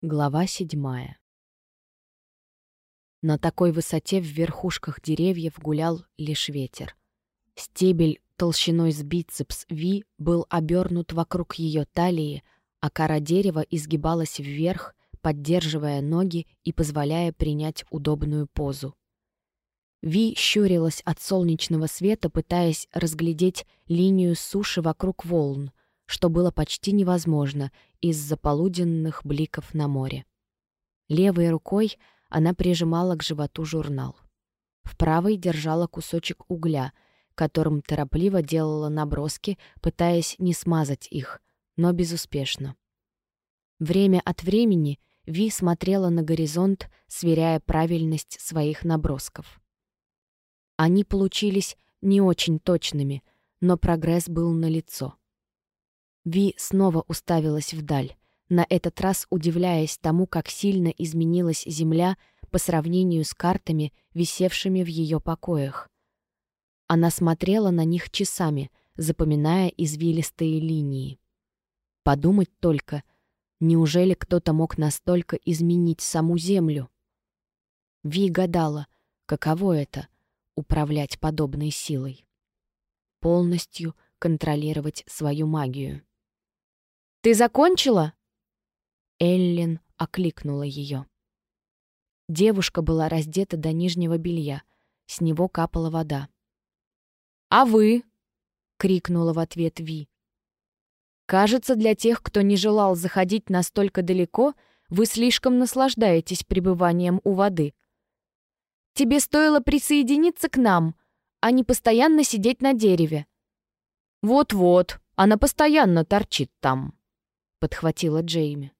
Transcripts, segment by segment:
Глава седьмая. На такой высоте в верхушках деревьев гулял лишь ветер. Стебель толщиной с бицепс Ви был обернут вокруг ее талии, а кора дерева изгибалась вверх, поддерживая ноги и позволяя принять удобную позу. Ви щурилась от солнечного света, пытаясь разглядеть линию суши вокруг волн, что было почти невозможно из-за полуденных бликов на море. Левой рукой она прижимала к животу журнал. В правой держала кусочек угля, которым торопливо делала наброски, пытаясь не смазать их, но безуспешно. Время от времени Ви смотрела на горизонт, сверяя правильность своих набросков. Они получились не очень точными, но прогресс был налицо. Ви снова уставилась вдаль, на этот раз удивляясь тому, как сильно изменилась Земля по сравнению с картами, висевшими в ее покоях. Она смотрела на них часами, запоминая извилистые линии. Подумать только, неужели кто-то мог настолько изменить саму Землю? Ви гадала, каково это — управлять подобной силой. Полностью контролировать свою магию. «Ты закончила?» Эллен окликнула ее. Девушка была раздета до нижнего белья, с него капала вода. «А вы?» — крикнула в ответ Ви. «Кажется, для тех, кто не желал заходить настолько далеко, вы слишком наслаждаетесь пребыванием у воды. Тебе стоило присоединиться к нам, а не постоянно сидеть на дереве». «Вот-вот, она постоянно торчит там». — подхватила Джейми.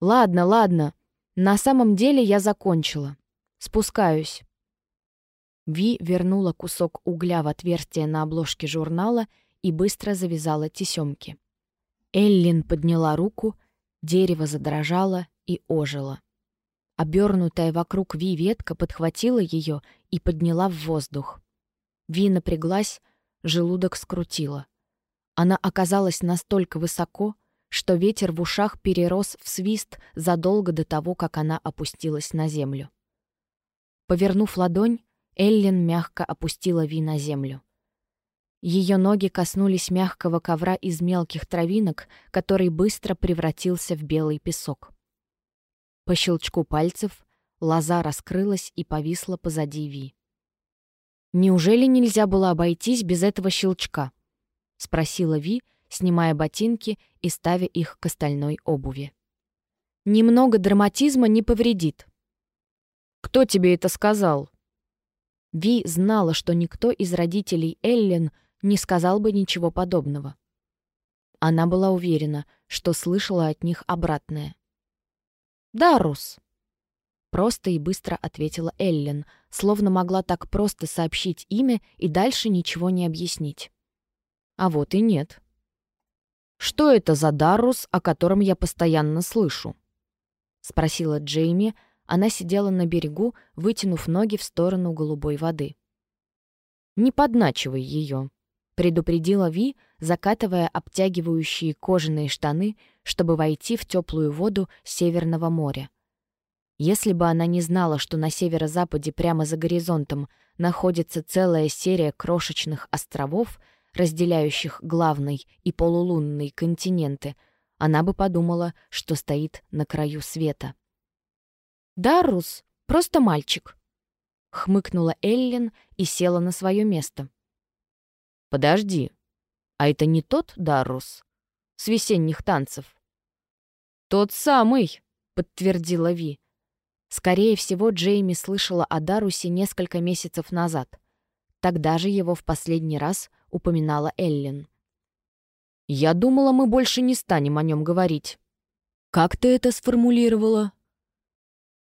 «Ладно, ладно. На самом деле я закончила. Спускаюсь». Ви вернула кусок угля в отверстие на обложке журнала и быстро завязала тесемки. Эллин подняла руку, дерево задрожало и ожило. Обернутая вокруг Ви ветка подхватила ее и подняла в воздух. Ви напряглась, желудок скрутила. Она оказалась настолько высоко, что ветер в ушах перерос в свист задолго до того, как она опустилась на землю. Повернув ладонь, Эллен мягко опустила Ви на землю. Ее ноги коснулись мягкого ковра из мелких травинок, который быстро превратился в белый песок. По щелчку пальцев лоза раскрылась и повисла позади Ви. «Неужели нельзя было обойтись без этого щелчка?» — спросила Ви, — снимая ботинки и ставя их к остальной обуви. «Немного драматизма не повредит». «Кто тебе это сказал?» Ви знала, что никто из родителей Эллен не сказал бы ничего подобного. Она была уверена, что слышала от них обратное. «Дарус», — просто и быстро ответила Эллен, словно могла так просто сообщить имя и дальше ничего не объяснить. А вот и нет. «Что это за Дарус, о котором я постоянно слышу?» — спросила Джейми. Она сидела на берегу, вытянув ноги в сторону голубой воды. «Не подначивай ее», — предупредила Ви, закатывая обтягивающие кожаные штаны, чтобы войти в теплую воду Северного моря. Если бы она не знала, что на северо-западе прямо за горизонтом находится целая серия крошечных островов — разделяющих главный и полулунный континенты, она бы подумала, что стоит на краю света. «Дарус, просто мальчик», — хмыкнула Эллен и села на свое место. «Подожди, а это не тот Дарус с весенних танцев?» «Тот самый», — подтвердила Ви. Скорее всего, Джейми слышала о Дарусе несколько месяцев назад. Тогда же его в последний раз упоминала Эллен. «Я думала, мы больше не станем о нем говорить». «Как ты это сформулировала?»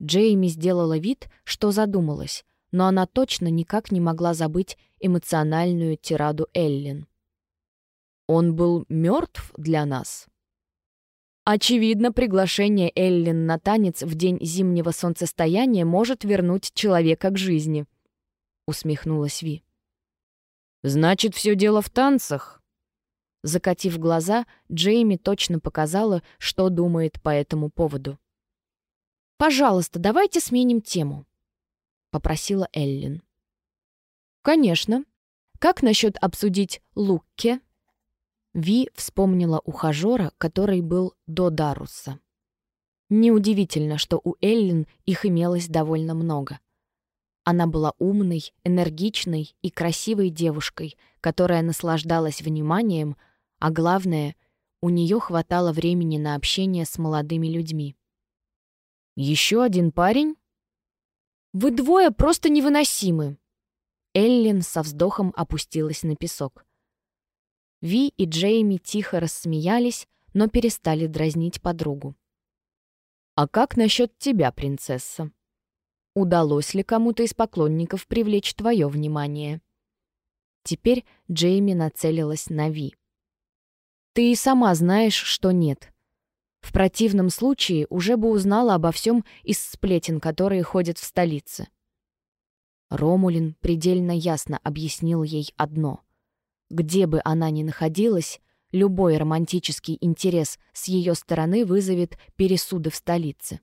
Джейми сделала вид, что задумалась, но она точно никак не могла забыть эмоциональную тираду Эллен. «Он был мертв для нас?» Очевидно, приглашение Эллен на танец в день зимнего солнцестояния может вернуть человека к жизни, — усмехнулась Ви. «Значит, все дело в танцах?» Закатив глаза, Джейми точно показала, что думает по этому поводу. «Пожалуйста, давайте сменим тему», — попросила Эллин. «Конечно. Как насчет обсудить Лукке?» Ви вспомнила ухажера, который был до Даруса. Неудивительно, что у Эллин их имелось довольно много. Она была умной, энергичной и красивой девушкой, которая наслаждалась вниманием, а главное, у нее хватало времени на общение с молодыми людьми. «Еще один парень?» «Вы двое просто невыносимы!» Эллен со вздохом опустилась на песок. Ви и Джейми тихо рассмеялись, но перестали дразнить подругу. «А как насчет тебя, принцесса? Удалось ли кому-то из поклонников привлечь твое внимание?» Теперь Джейми нацелилась на Ви. Ты и сама знаешь, что нет. В противном случае уже бы узнала обо всем из сплетен, которые ходят в столице. Ромулин предельно ясно объяснил ей одно. Где бы она ни находилась, любой романтический интерес с ее стороны вызовет пересуды в столице.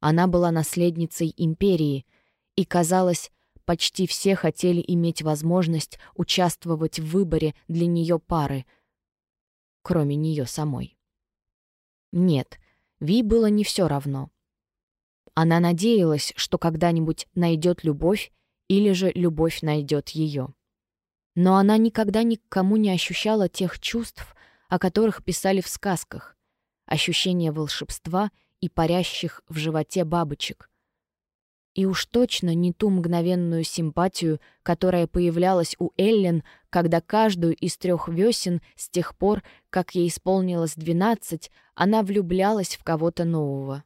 Она была наследницей империи, и, казалось, почти все хотели иметь возможность участвовать в выборе для нее пары — кроме нее самой. Нет, Ви было не все равно. Она надеялась, что когда-нибудь найдет любовь или же любовь найдет ее. Но она никогда никому не ощущала тех чувств, о которых писали в сказках, ощущения волшебства и парящих в животе бабочек, и уж точно не ту мгновенную симпатию, которая появлялась у Эллен, когда каждую из трех весен с тех пор, как ей исполнилось двенадцать, она влюблялась в кого-то нового.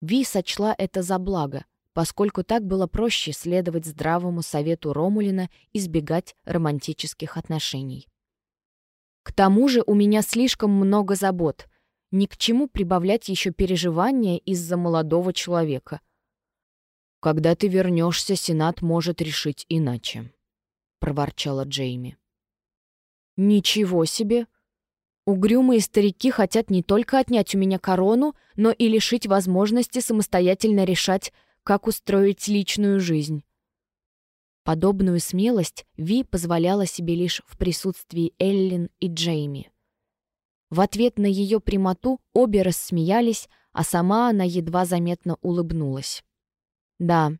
Ви сочла это за благо, поскольку так было проще следовать здравому совету Ромулина избегать романтических отношений. К тому же у меня слишком много забот. Ни к чему прибавлять еще переживания из-за молодого человека. «Когда ты вернешься, Сенат может решить иначе», — проворчала Джейми. «Ничего себе! Угрюмые старики хотят не только отнять у меня корону, но и лишить возможности самостоятельно решать, как устроить личную жизнь». Подобную смелость Ви позволяла себе лишь в присутствии Эллин и Джейми. В ответ на ее прямоту обе рассмеялись, а сама она едва заметно улыбнулась. Да,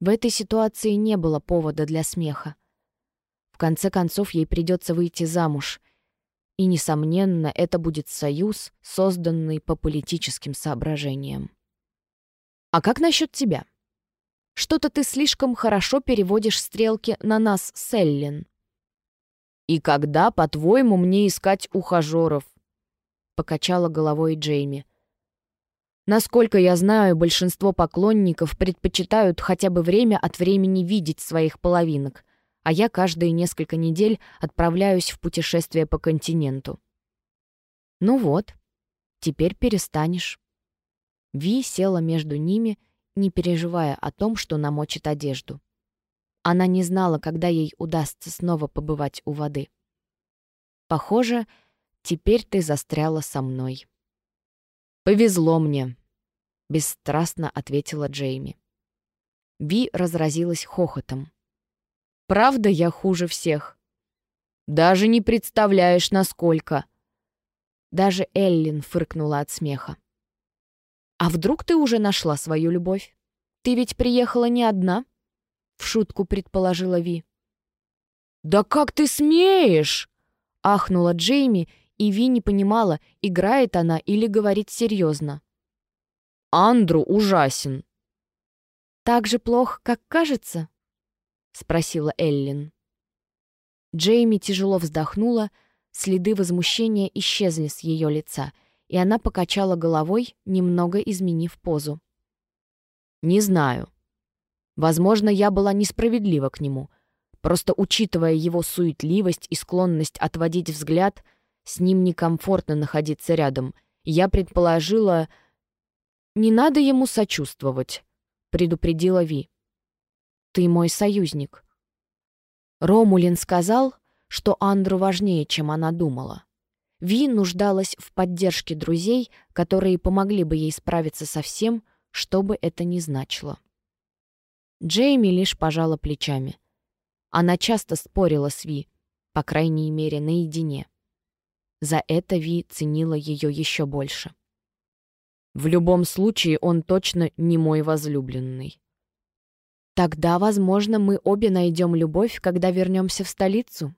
в этой ситуации не было повода для смеха. В конце концов, ей придется выйти замуж. И, несомненно, это будет союз, созданный по политическим соображениям. А как насчет тебя? Что-то ты слишком хорошо переводишь стрелки на нас с Эллен. «И когда, по-твоему, мне искать ухажеров?» — покачала головой Джейми. Насколько я знаю, большинство поклонников предпочитают хотя бы время от времени видеть своих половинок, а я каждые несколько недель отправляюсь в путешествие по континенту. Ну вот, теперь перестанешь. Ви села между ними, не переживая о том, что намочит одежду. Она не знала, когда ей удастся снова побывать у воды. Похоже, теперь ты застряла со мной. «Повезло мне», — бесстрастно ответила Джейми. Ви разразилась хохотом. «Правда, я хуже всех?» «Даже не представляешь, насколько!» Даже Эллин фыркнула от смеха. «А вдруг ты уже нашла свою любовь? Ты ведь приехала не одна?» — в шутку предположила Ви. «Да как ты смеешь?» — ахнула Джейми и Ви не понимала, играет она или говорит серьезно. «Андру ужасен». «Так же плохо, как кажется?» — спросила Эллин. Джейми тяжело вздохнула, следы возмущения исчезли с ее лица, и она покачала головой, немного изменив позу. «Не знаю. Возможно, я была несправедлива к нему. Просто учитывая его суетливость и склонность отводить взгляд, с ним некомфортно находиться рядом. Я предположила... «Не надо ему сочувствовать», — предупредила Ви. «Ты мой союзник». Ромулин сказал, что Андру важнее, чем она думала. Ви нуждалась в поддержке друзей, которые помогли бы ей справиться со всем, что бы это ни значило. Джейми лишь пожала плечами. Она часто спорила с Ви, по крайней мере, наедине. За это Ви ценила ее еще больше. В любом случае, он точно не мой возлюбленный. Тогда, возможно, мы обе найдем любовь, когда вернемся в столицу,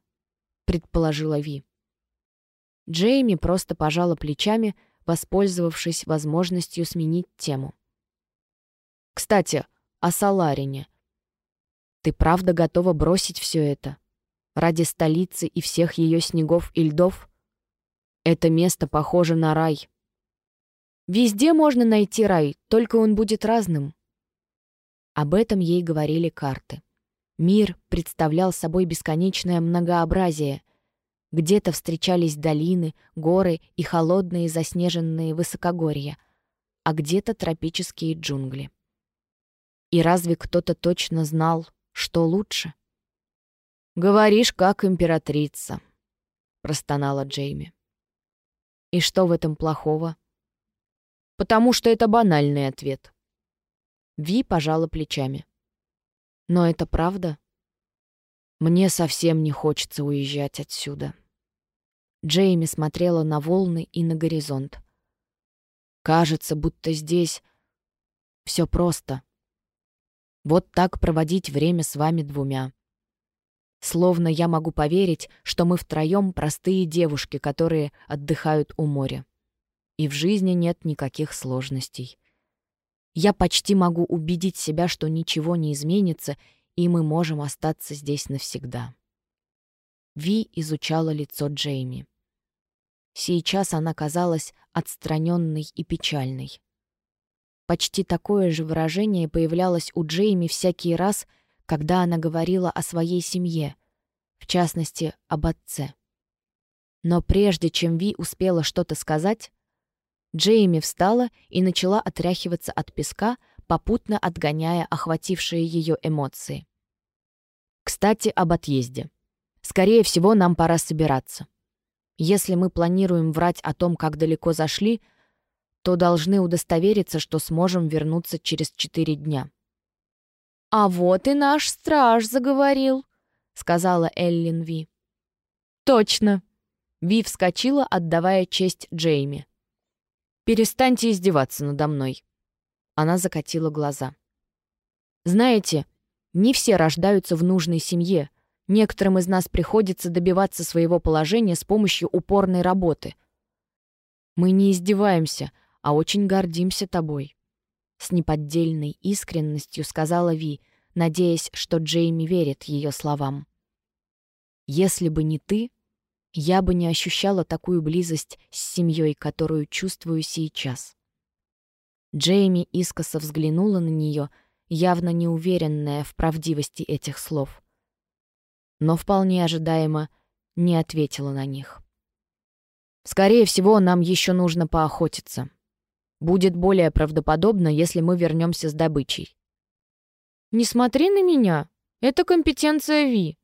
предположила Ви. Джейми просто пожала плечами, воспользовавшись возможностью сменить тему. Кстати, о Саларине. Ты правда готова бросить все это? Ради столицы и всех ее снегов и льдов? Это место похоже на рай. Везде можно найти рай, только он будет разным. Об этом ей говорили карты. Мир представлял собой бесконечное многообразие. Где-то встречались долины, горы и холодные заснеженные высокогорья, а где-то тропические джунгли. И разве кто-то точно знал, что лучше? «Говоришь, как императрица», — простонала Джейми. «И что в этом плохого?» «Потому что это банальный ответ». Ви пожала плечами. «Но это правда?» «Мне совсем не хочется уезжать отсюда». Джейми смотрела на волны и на горизонт. «Кажется, будто здесь все просто. Вот так проводить время с вами двумя. Словно я могу поверить, что мы втроем простые девушки, которые отдыхают у моря. И в жизни нет никаких сложностей. Я почти могу убедить себя, что ничего не изменится, и мы можем остаться здесь навсегда. Ви изучала лицо Джейми. Сейчас она казалась отстраненной и печальной. Почти такое же выражение появлялось у Джейми всякий раз, когда она говорила о своей семье, в частности, об отце. Но прежде чем Ви успела что-то сказать, Джейми встала и начала отряхиваться от песка, попутно отгоняя охватившие ее эмоции. «Кстати, об отъезде. Скорее всего, нам пора собираться. Если мы планируем врать о том, как далеко зашли — то должны удостовериться, что сможем вернуться через четыре дня. «А вот и наш страж заговорил», — сказала Эллин Ви. «Точно!» — Ви вскочила, отдавая честь Джейми. «Перестаньте издеваться надо мной». Она закатила глаза. «Знаете, не все рождаются в нужной семье. Некоторым из нас приходится добиваться своего положения с помощью упорной работы. Мы не издеваемся, а очень гордимся тобой». С неподдельной искренностью сказала Ви, надеясь, что Джейми верит ее словам. «Если бы не ты, я бы не ощущала такую близость с семьей, которую чувствую сейчас». Джейми искоса взглянула на нее, явно неуверенная в правдивости этих слов. Но вполне ожидаемо не ответила на них. «Скорее всего, нам еще нужно поохотиться», Будет более правдоподобно, если мы вернемся с добычей. «Не смотри на меня! Это компетенция Ви!»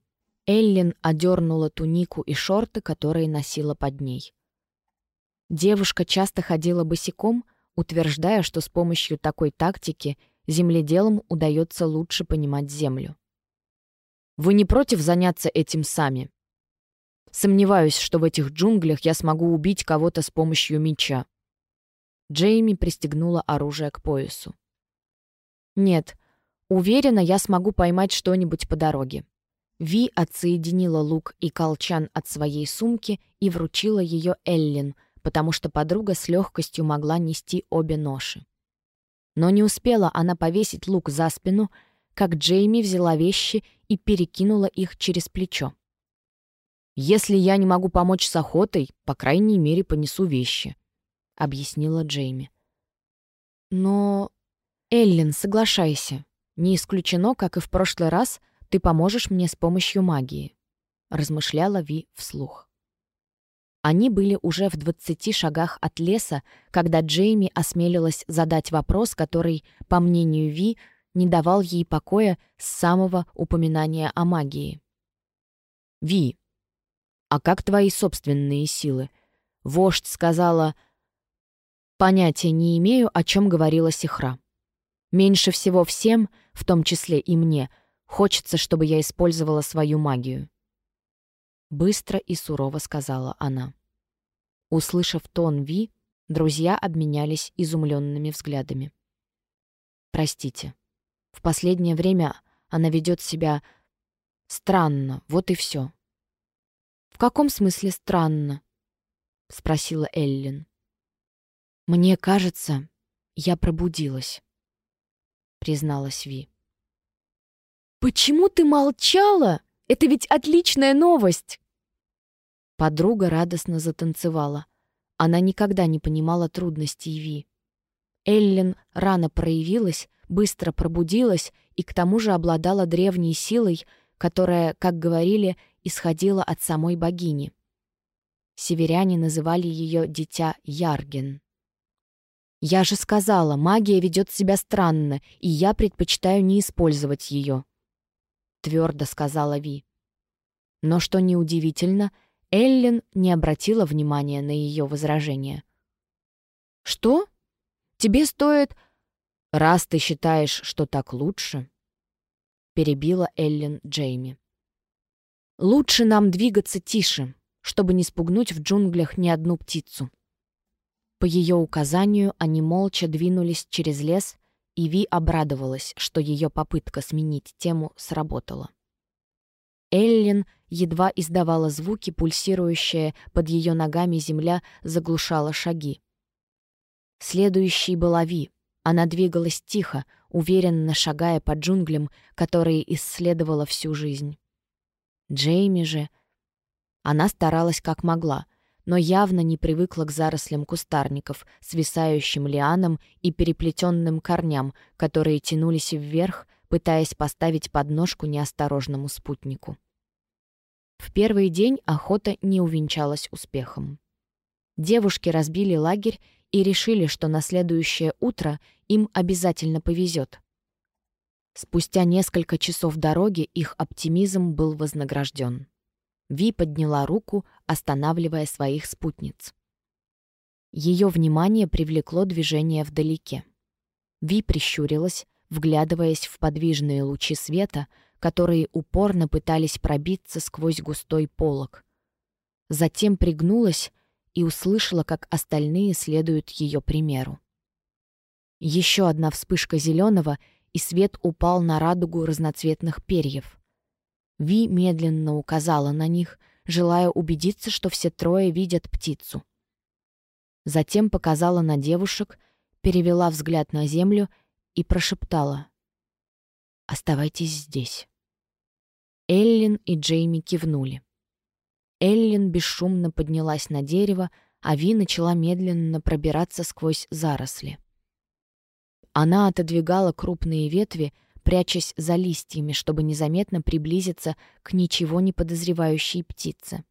Эллен одернула тунику и шорты, которые носила под ней. Девушка часто ходила босиком, утверждая, что с помощью такой тактики земледелам удается лучше понимать землю. «Вы не против заняться этим сами?» Сомневаюсь, что в этих джунглях я смогу убить кого-то с помощью меча. Джейми пристегнула оружие к поясу. «Нет, уверена, я смогу поймать что-нибудь по дороге». Ви отсоединила лук и колчан от своей сумки и вручила ее Эллин, потому что подруга с легкостью могла нести обе ноши. Но не успела она повесить лук за спину, как Джейми взяла вещи и перекинула их через плечо. «Если я не могу помочь с охотой, по крайней мере, понесу вещи», — объяснила Джейми. «Но...» «Эллен, соглашайся. Не исключено, как и в прошлый раз, ты поможешь мне с помощью магии», — размышляла Ви вслух. Они были уже в двадцати шагах от леса, когда Джейми осмелилась задать вопрос, который, по мнению Ви, не давал ей покоя с самого упоминания о магии. «Ви, «А как твои собственные силы?» Вождь сказала... Понятия не имею, о чем говорила Сихра. Меньше всего всем, в том числе и мне, хочется, чтобы я использовала свою магию. Быстро и сурово сказала она. Услышав тон Ви, друзья обменялись изумленными взглядами. «Простите. В последнее время она ведет себя странно, вот и все. «В каком смысле странно?» — спросила Эллен. «Мне кажется, я пробудилась», — призналась Ви. «Почему ты молчала? Это ведь отличная новость!» Подруга радостно затанцевала. Она никогда не понимала трудностей Ви. Эллен рано проявилась, быстро пробудилась и к тому же обладала древней силой, которая, как говорили, исходила от самой богини. Северяне называли ее «дитя Ярген». Я же сказала, магия ведет себя странно, и я предпочитаю не использовать ее. Твердо сказала Ви. Но что неудивительно, Эллен не обратила внимания на ее возражение. «Что? Тебе стоит...» «Раз ты считаешь, что так лучше...» Перебила Эллен Джейми. «Лучше нам двигаться тише, чтобы не спугнуть в джунглях ни одну птицу». По ее указанию они молча двинулись через лес, и Ви обрадовалась, что ее попытка сменить тему сработала. Эллен едва издавала звуки, пульсирующая под ее ногами земля заглушала шаги. Следующей была Ви. Она двигалась тихо, уверенно шагая по джунглям, которые исследовала всю жизнь. Джейми же... Она старалась как могла, но явно не привыкла к зарослям кустарников, свисающим лианам и переплетенным корням, которые тянулись вверх, пытаясь поставить подножку неосторожному спутнику. В первый день охота не увенчалась успехом. Девушки разбили лагерь и решили, что на следующее утро им обязательно повезет. Спустя несколько часов дороги их оптимизм был вознагражден. Ви подняла руку, останавливая своих спутниц. Ее внимание привлекло движение вдалеке. Ви прищурилась, вглядываясь в подвижные лучи света, которые упорно пытались пробиться сквозь густой полог. Затем пригнулась и услышала, как остальные следуют ее примеру. Еще одна вспышка зеленого, и свет упал на радугу разноцветных перьев. Ви медленно указала на них, желая убедиться, что все трое видят птицу. Затем показала на девушек, перевела взгляд на землю и прошептала. «Оставайтесь здесь». Эллин и Джейми кивнули. Эллин бесшумно поднялась на дерево, а Ви начала медленно пробираться сквозь заросли. Она отодвигала крупные ветви, прячась за листьями, чтобы незаметно приблизиться к ничего не подозревающей птице.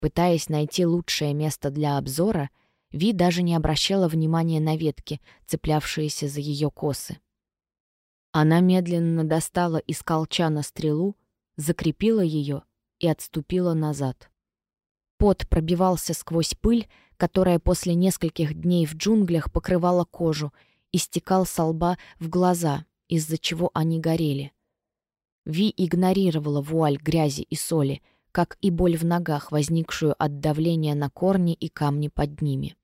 Пытаясь найти лучшее место для обзора, Ви даже не обращала внимания на ветки, цеплявшиеся за ее косы. Она медленно достала из колчана стрелу, закрепила ее и отступила назад. Пот пробивался сквозь пыль, которая после нескольких дней в джунглях покрывала кожу, и стекал со лба в глаза, из-за чего они горели. Ви игнорировала вуаль грязи и соли, как и боль в ногах, возникшую от давления на корни и камни под ними.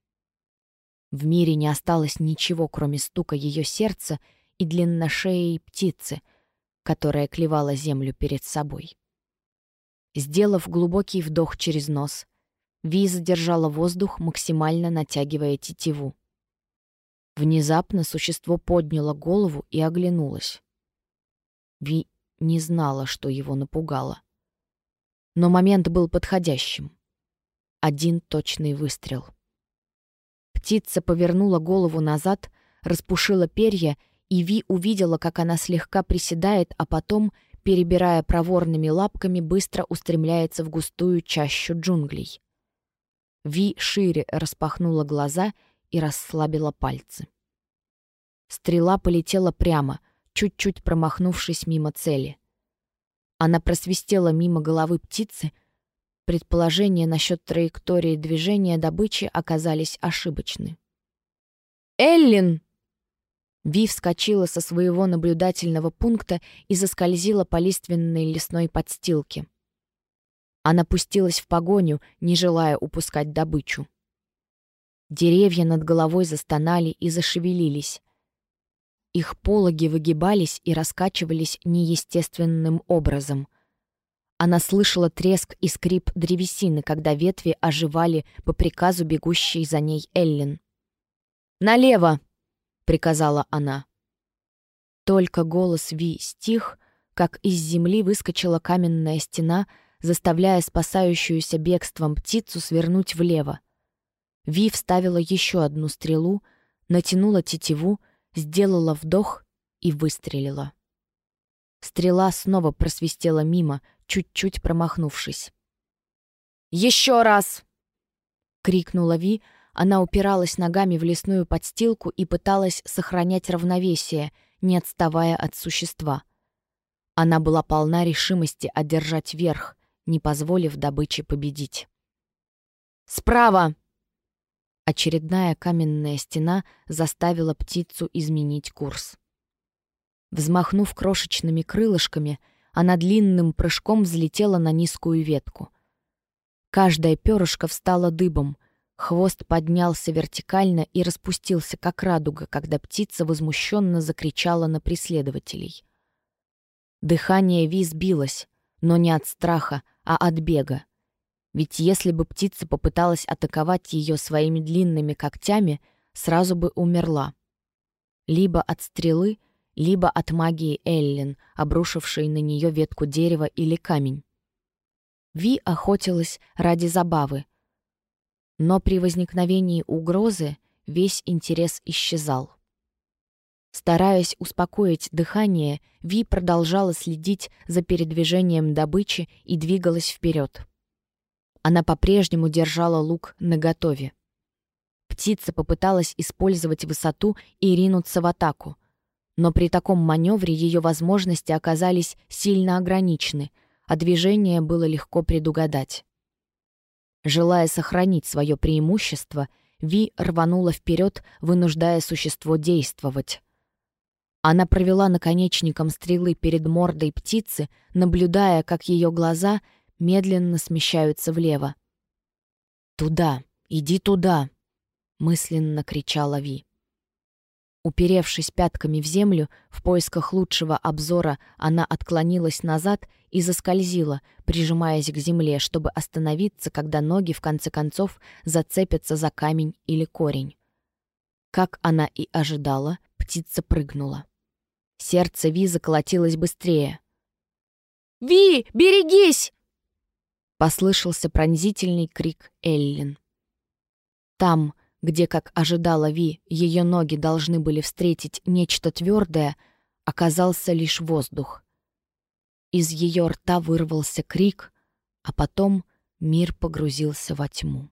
В мире не осталось ничего, кроме стука ее сердца и длинношеей птицы, которая клевала землю перед собой. Сделав глубокий вдох через нос, Ви задержала воздух, максимально натягивая тетиву. Внезапно существо подняло голову и оглянулось. Ви не знала, что его напугало. Но момент был подходящим. Один точный выстрел. Птица повернула голову назад, распушила перья, и Ви увидела, как она слегка приседает, а потом, перебирая проворными лапками, быстро устремляется в густую чащу джунглей. Ви шире распахнула глаза и расслабила пальцы. Стрела полетела прямо, чуть-чуть промахнувшись мимо цели. Она просвистела мимо головы птицы, Предположения насчет траектории движения добычи оказались ошибочны. «Эллин!» Ви вскочила со своего наблюдательного пункта и заскользила по лиственной лесной подстилке. Она пустилась в погоню, не желая упускать добычу. Деревья над головой застонали и зашевелились. Их пологи выгибались и раскачивались неестественным образом. Она слышала треск и скрип древесины, когда ветви оживали по приказу бегущей за ней Эллен. «Налево!» — приказала она. Только голос Ви стих, как из земли выскочила каменная стена, заставляя спасающуюся бегством птицу свернуть влево. Ви вставила еще одну стрелу, натянула тетиву, сделала вдох и выстрелила. Стрела снова просвистела мимо, чуть-чуть промахнувшись. «Еще раз!» — крикнула Ви, она упиралась ногами в лесную подстилку и пыталась сохранять равновесие, не отставая от существа. Она была полна решимости одержать верх, не позволив добыче победить. «Справа!» Очередная каменная стена заставила птицу изменить курс. Взмахнув крошечными крылышками, она длинным прыжком взлетела на низкую ветку. Каждое перышко встало дыбом, Хвост поднялся вертикально и распустился, как радуга, когда птица возмущенно закричала на преследователей. Дыхание Ви сбилось, но не от страха, а от бега. Ведь если бы птица попыталась атаковать ее своими длинными когтями, сразу бы умерла. Либо от стрелы, либо от магии Эллен, обрушившей на нее ветку дерева или камень. Ви охотилась ради забавы, но при возникновении угрозы весь интерес исчезал. Стараясь успокоить дыхание, Ви продолжала следить за передвижением добычи и двигалась вперед. Она по-прежнему держала лук наготове. Птица попыталась использовать высоту и ринуться в атаку, но при таком маневре ее возможности оказались сильно ограничены, а движение было легко предугадать. Желая сохранить свое преимущество, Ви рванула вперед, вынуждая существо действовать. Она провела наконечником стрелы перед мордой птицы, наблюдая, как ее глаза медленно смещаются влево. «Туда! Иди туда!» — мысленно кричала Ви. Уперевшись пятками в землю, в поисках лучшего обзора она отклонилась назад и заскользила, прижимаясь к земле, чтобы остановиться, когда ноги в конце концов зацепятся за камень или корень. Как она и ожидала, птица прыгнула. Сердце Ви заколотилось быстрее. «Ви, берегись!» Послышался пронзительный крик Эллен. Там, где, как ожидала Ви, ее ноги должны были встретить нечто твердое, оказался лишь воздух. Из ее рта вырвался крик, а потом мир погрузился во тьму.